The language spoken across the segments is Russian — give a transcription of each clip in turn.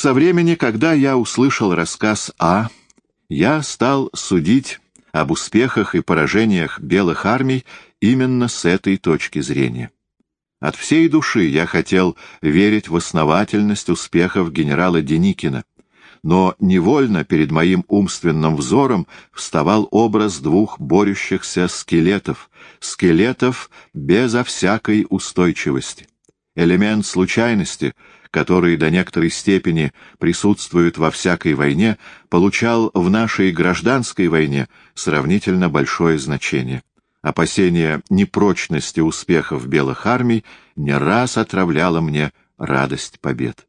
Со времени, когда я услышал рассказ А, я стал судить об успехах и поражениях белых армий именно с этой точки зрения. От всей души я хотел верить в основательность успехов генерала Деникина, но невольно перед моим умственным взором вставал образ двух борющихся скелетов, скелетов безо всякой устойчивости. Элемент случайности, который до некоторой степени присутствует во всякой войне, получал в нашей гражданской войне сравнительно большое значение. Опасение непрочности успехов белых армий не раз отравляло мне радость побед.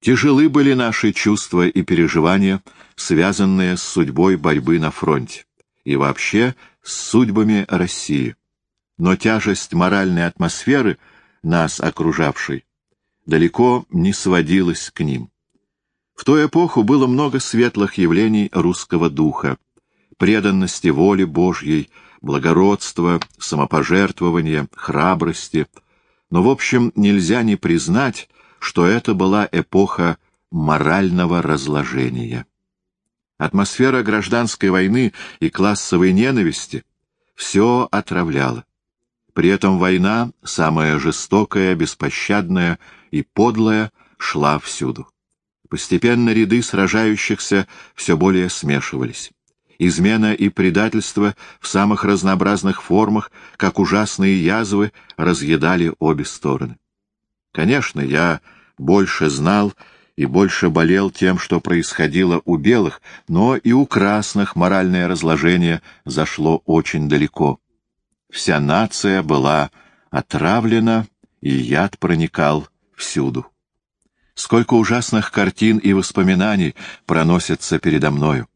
Тяжелы были наши чувства и переживания, связанные с судьбой борьбы на фронте и вообще с судьбами России. Но тяжесть моральной атмосферы, нас окружавшей, далеко не сводилась к ним. В ту эпоху было много светлых явлений русского духа, преданности воле Божьей, благородства, самопожертвования, храбрости. Но, в общем, нельзя не признать, что это была эпоха морального разложения. Атмосфера гражданской войны и классовой ненависти все отравляла. При этом война, самая жестокая, беспощадная и подлая, шла всюду. Постепенно ряды сражающихся все более смешивались. Измена и предательство в самых разнообразных формах, как ужасные язвы, разъедали обе стороны. Конечно, я больше знал и больше болел тем, что происходило у белых, но и у красных моральное разложение зашло очень далеко. Вся нация была отравлена, и яд проникал всюду. Сколько ужасных картин и воспоминаний проносятся передо мною.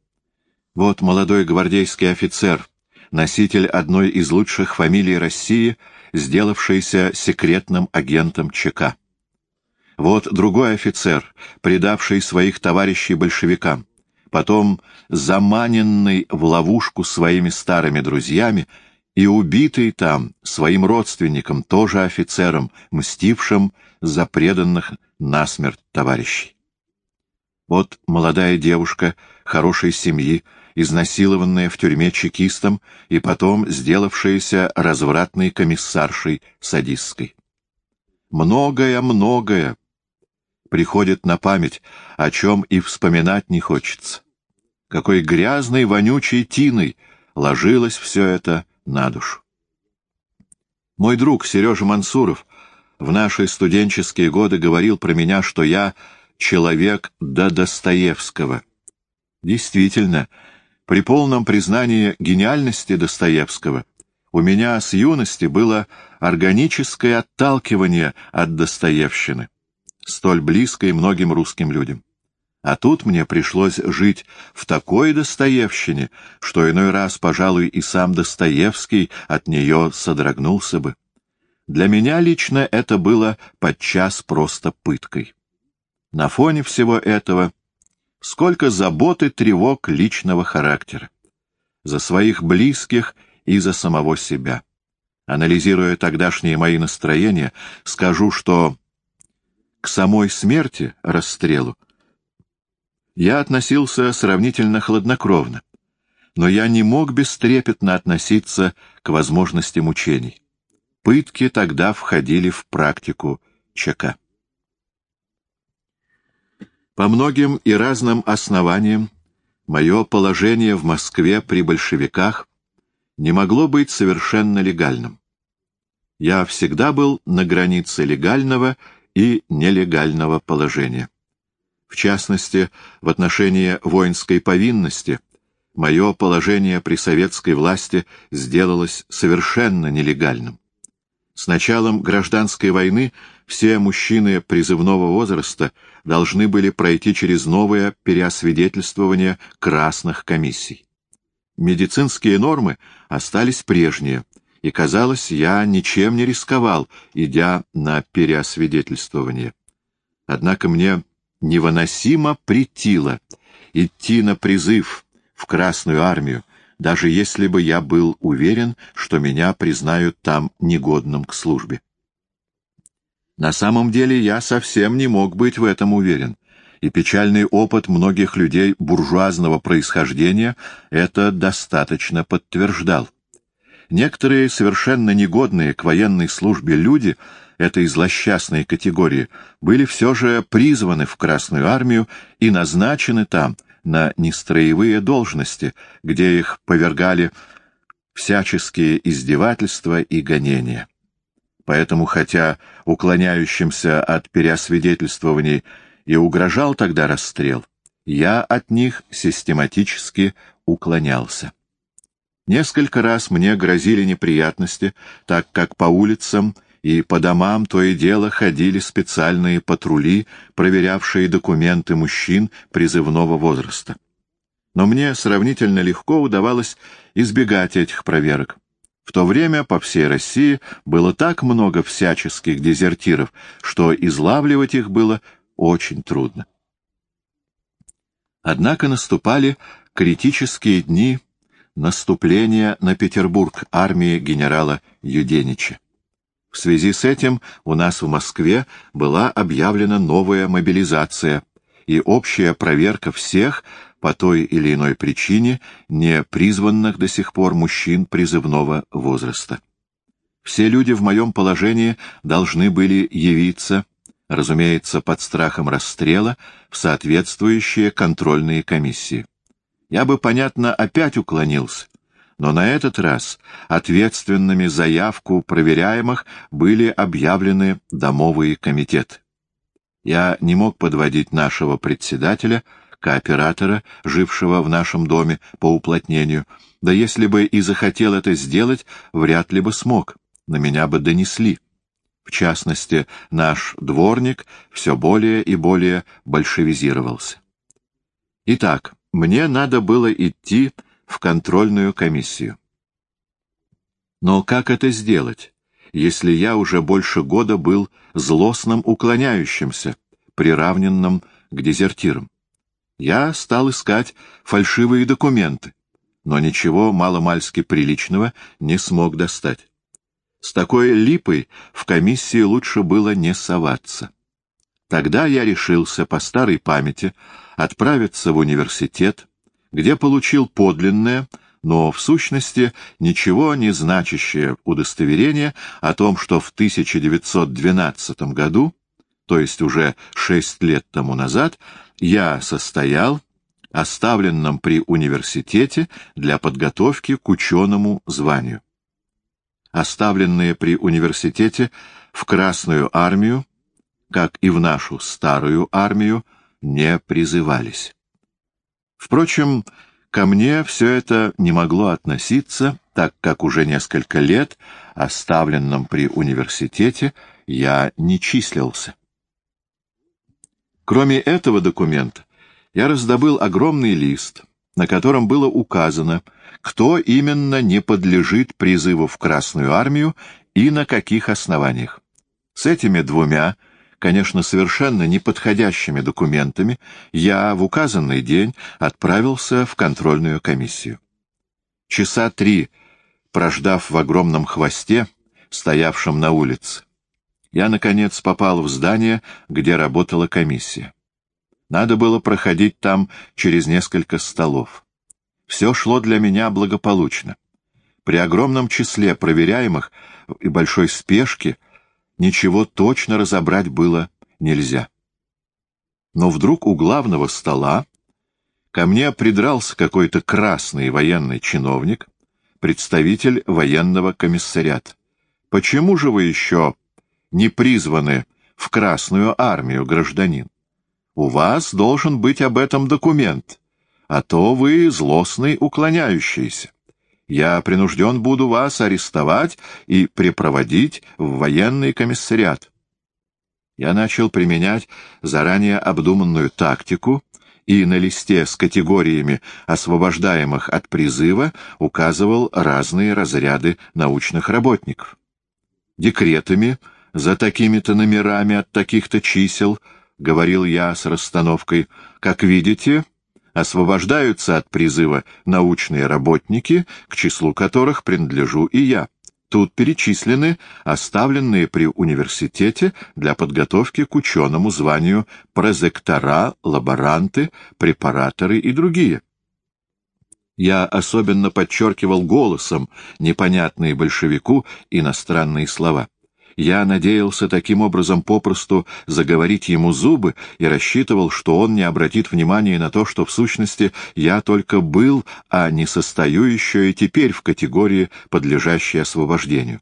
Вот молодой гвардейский офицер, носитель одной из лучших фамилий России, сделавшийся секретным агентом ЧК. Вот другой офицер, предавший своих товарищей большевикам, потом заманенный в ловушку своими старыми друзьями и убитый там своим родственником, тоже офицером, мстившим за преданных насмерть товарищей. Вот молодая девушка хорошей семьи, изнасилованная в тюрьме чекистом и потом сделавшаяся развратной комиссаршей садистской. Многое-многое приходит на память, о чем и вспоминать не хочется. Какой грязной, вонючей тиной ложилось все это на душу. Мой друг Сережа Мансуров в наши студенческие годы говорил про меня, что я человек до Достоевского. Действительно, при полном признании гениальности Достоевского у меня с юности было органическое отталкивание от Достоевщины, столь близкой многим русским людям. А тут мне пришлось жить в такой Достоевщине, что иной раз, пожалуй, и сам Достоевский от нее содрогнулся бы. Для меня лично это было подчас просто пыткой. На фоне всего этого сколько забот и тревог личного характера. За своих близких и за самого себя. Анализируя тогдашние мои настроения, скажу, что к самой смерти, расстрелу, я относился сравнительно хладнокровно, но я не мог бестрепетно относиться к возможности мучений. Пытки тогда входили в практику ЧК. По многим и разным основаниям мое положение в Москве при большевиках не могло быть совершенно легальным. Я всегда был на границе легального и нелегального положения. В частности, в отношении воинской повинности мое положение при советской власти сделалось совершенно нелегальным. С началом гражданской войны все мужчины призывного возраста должны были пройти через новое переосвидетельствование красных комиссий. Медицинские нормы остались прежние, и, казалось, я ничем не рисковал, идя на переосвидетельствование. Однако мне невыносимо притило идти на призыв в Красную армию, даже если бы я был уверен, что меня признают там негодным к службе. На самом деле я совсем не мог быть в этом уверен, и печальный опыт многих людей буржуазного происхождения это достаточно подтверждал. Некоторые совершенно негодные к военной службе люди этой злосчастной категории были все же призваны в Красную армию и назначены там на нестроевые должности, где их повергали всяческие издевательства и гонения. Поэтому, хотя уклоняющимся от переосвидетельствований и угрожал тогда расстрел, я от них систематически уклонялся. Несколько раз мне грозили неприятности, так как по улицам и по домам то и дело ходили специальные патрули, проверявшие документы мужчин призывного возраста. Но мне сравнительно легко удавалось избегать этих проверок. В то время по всей России было так много всяческих дезертиров, что излавливать их было очень трудно. Однако наступали критические дни наступление на Петербург армии генерала Юденича. В связи с этим у нас в Москве была объявлена новая мобилизация и общая проверка всех по той или иной причине не призванных до сих пор мужчин призывного возраста. Все люди в моем положении должны были явиться, разумеется, под страхом расстрела, в соответствующие контрольные комиссии. Я бы, понятно, опять уклонился, но на этот раз ответственными за явку проверяемых были объявлены домовые комитеты. Я не мог подводить нашего председателя, кооператора, жившего в нашем доме по уплотнению, да если бы и захотел это сделать, вряд ли бы смог, на меня бы донесли. В частности, наш дворник все более и более большевизировался. Итак, мне надо было идти в контрольную комиссию. Но как это сделать, если я уже больше года был злостным уклоняющимся, приравненным к дезертирам? Я стал искать фальшивые документы, но ничего маломальски приличного не смог достать. С такой липой в комиссии лучше было не соваться. Тогда я решился по старой памяти отправиться в университет, где получил подлинное, но в сущности ничего не значащее удостоверение о том, что в 1912 году, то есть уже шесть лет тому назад, я состоял оставленном при университете для подготовки к ученому званию. Оставленные при университете в Красную армию, как и в нашу старую армию, не призывались. Впрочем, ко мне все это не могло относиться, так как уже несколько лет, оставленном при университете, я не числился. Кроме этого документа, я раздобыл огромный лист, на котором было указано, кто именно не подлежит призыву в Красную армию и на каких основаниях. С этими двумя конечно, совершенно неподходящими документами, я в указанный день отправился в контрольную комиссию. Часа три, прождав в огромном хвосте, стоявшем на улице, я, наконец, попал в здание, где работала комиссия. Надо было проходить там через несколько столов. Все шло для меня благополучно. При огромном числе проверяемых и большой спешке — ничего точно разобрать было нельзя. Но вдруг у главного стола ко мне придрался какой-то красный военный чиновник, представитель военного комиссариата. «Почему же вы еще не призваны в Красную армию, гражданин? У вас должен быть об этом документ, а то вы злостный уклоняющийся я принужден буду вас арестовать и припроводить в военный комиссариат. Я начал применять заранее обдуманную тактику и на листе с категориями освобождаемых от призыва указывал разные разряды научных работников. Декретами за такими-то номерами от таких-то чисел, говорил я с расстановкой, как видите, — освобождаются от призыва научные работники, к числу которых принадлежу и я. Тут перечислены оставленные при университете для подготовки к ученому званию прозектора, лаборанты, препараторы и другие. Я особенно подчеркивал голосом непонятные большевику иностранные слова. Я надеялся таким образом попросту заговорить ему зубы и рассчитывал, что он не обратит внимания на то, что в сущности я только был, а не состою еще и теперь в категории, подлежащей освобождению.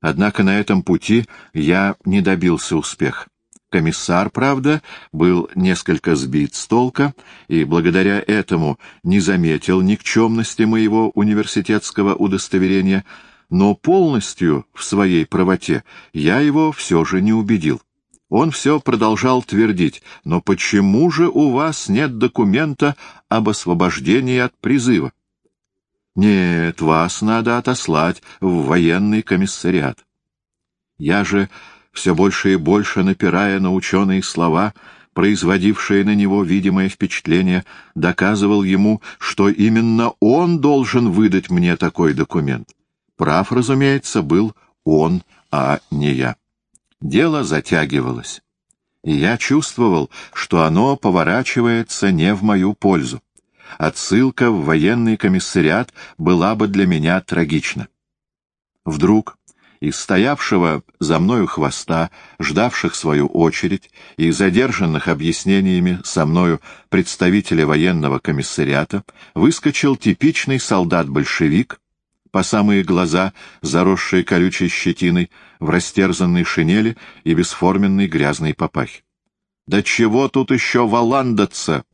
Однако на этом пути я не добился успеха. Комиссар, правда, был несколько сбит с толка и благодаря этому не заметил никчемности моего университетского удостоверения, но полностью в своей правоте я его все же не убедил. Он все продолжал твердить, но почему же у вас нет документа об освобождении от призыва? Нет, вас надо отослать в военный комиссариат. Я же, все больше и больше напирая на ученые слова, производившие на него видимое впечатление, доказывал ему, что именно он должен выдать мне такой документ. Прав, разумеется, был он, а не я. Дело затягивалось, и я чувствовал, что оно поворачивается не в мою пользу. Отсылка в военный комиссариат была бы для меня трагична. Вдруг из стоявшего за мною хвоста, ждавших свою очередь и задержанных объяснениями со мною представителя военного комиссариата, выскочил типичный солдат-большевик по самые глаза, заросшие колючей щетиной, в растерзанной шинели и бесформенной грязной папахе. «Да чего тут еще валандаться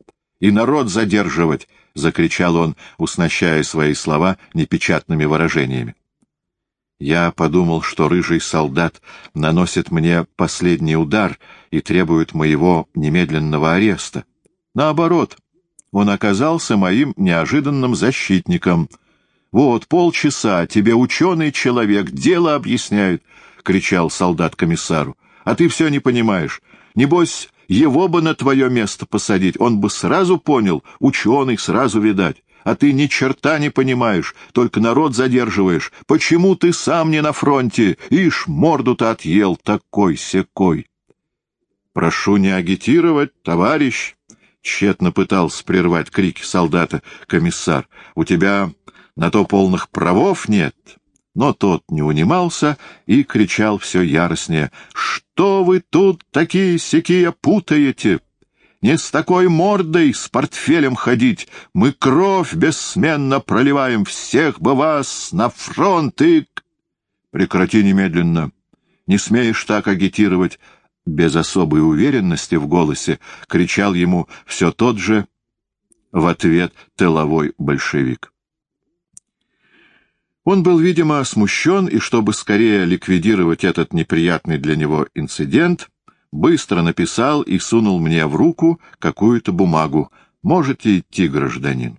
и народ задерживать!» — закричал он, уснащая свои слова непечатными выражениями. Я подумал, что рыжий солдат наносит мне последний удар и требует моего немедленного ареста. Наоборот, он оказался моим неожиданным защитником — вот полчаса тебе ученый человек дело объясняет, — кричал солдат комиссару. — А ты все не понимаешь. Небось, его бы на твое место посадить, он бы сразу понял, ученый сразу видать. А ты ни черта не понимаешь, только народ задерживаешь. Почему ты сам не на фронте? Ишь, морду-то отъел такой-сякой. Прошу не агитировать, товарищ, — тщетно пытался прервать крики солдата комиссар. — У тебя на то полных правов нет. Но тот не унимался и кричал все яростнее. «Что вы тут такие-сякие путаете? Не с такой мордой с портфелем ходить. Мы кровь бессменно проливаем. Всех бы вас на фронт и...» «Прекрати немедленно. Не смеешь так агитировать». Без особой уверенности в голосе кричал ему все тот же в ответ тыловой большевик. Он был, видимо, смущен, и чтобы скорее ликвидировать этот неприятный для него инцидент, быстро написал и сунул мне в руку какую-то бумагу. «Можете идти, гражданин».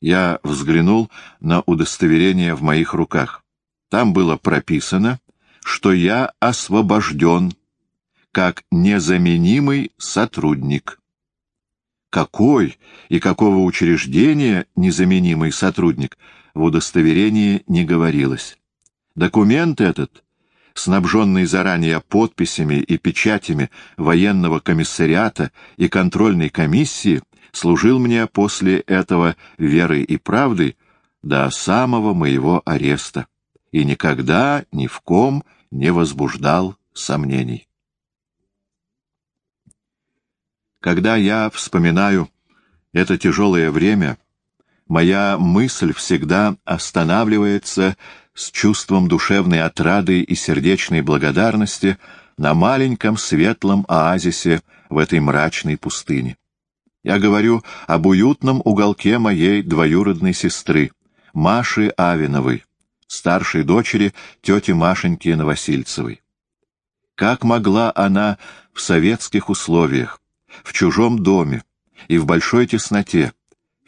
Я взглянул на удостоверение в моих руках. Там было прописано, что я освобожден как незаменимый сотрудник. Какой и какого учреждения незаменимый сотрудник — в удостоверении не говорилось. Документ этот, снабженный заранее подписями и печатями военного комиссариата и контрольной комиссии, служил мне после этого верой и правдой до самого моего ареста и никогда ни в ком не возбуждал сомнений. Когда я вспоминаю это тяжелое время, моя мысль всегда останавливается с чувством душевной отрады и сердечной благодарности на маленьком светлом оазисе в этой мрачной пустыне. Я говорю об уютном уголке моей двоюродной сестры, Маши Авиновой, старшей дочери тети Машеньки Новосильцевой. Как могла она в советских условиях, в чужом доме и в большой тесноте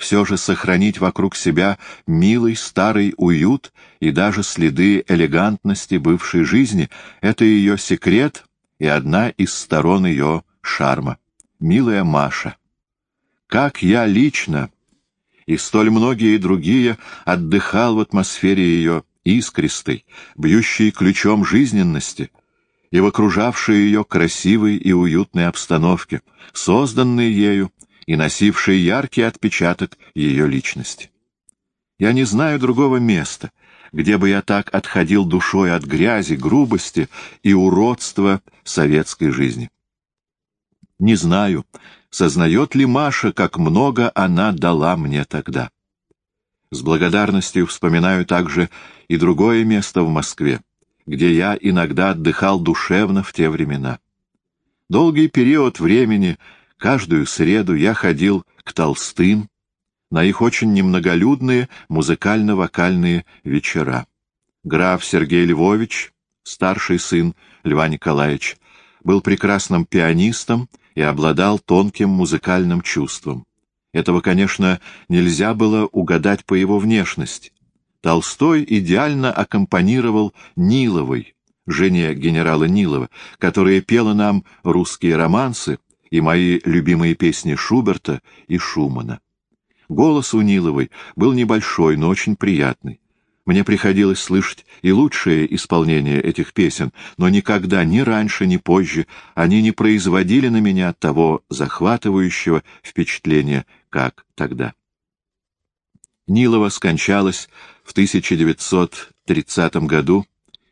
все же сохранить вокруг себя милый старый уют и даже следы элегантности бывшей жизни — это ее секрет и одна из сторон ее шарма. Милая Маша, как я лично и столь многие другие отдыхал в атмосфере ее искристой, бьющей ключом жизненности, и в окружавшей ее красивой и уютной обстановке, созданной ею и носившей яркий отпечаток ее личности. Я не знаю другого места, где бы я так отходил душой от грязи, грубости и уродства советской жизни. Не знаю, сознает ли Маша, как много она дала мне тогда. С благодарностью вспоминаю также и другое место в Москве, где я иногда отдыхал душевно в те времена. Долгий период времени, каждую среду я ходил к Толстым, на их очень немноголюдные музыкально-вокальные вечера. Граф Сергей Львович, старший сын Льва Николаевича, был прекрасным пианистом и обладал тонким музыкальным чувством. Этого, конечно, нельзя было угадать по его внешности. Толстой идеально аккомпанировал Ниловой, жене генерала Нилова, которая пела нам русские романсы и мои любимые песни Шуберта и Шумана. Голос у Ниловой был небольшой, но очень приятный. Мне приходилось слышать и лучшее исполнение этих песен, но никогда, ни раньше, ни позже, они не производили на меня того захватывающего впечатления, как тогда. Нилова скончалась в 1930 году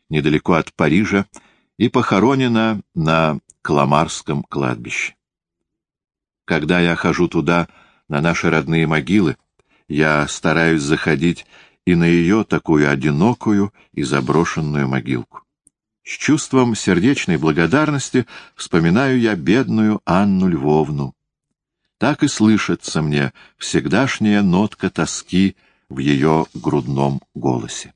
недалеко от Парижа и похоронена на Кламарском кладбище. Когда я хожу туда, на наши родные могилы, я стараюсь заходить и на ее такую одинокую и заброшенную могилку. С чувством сердечной благодарности вспоминаю я бедную Анну Львовну. Так и слышится мне всегдашняя нотка тоски в ее грудном голосе.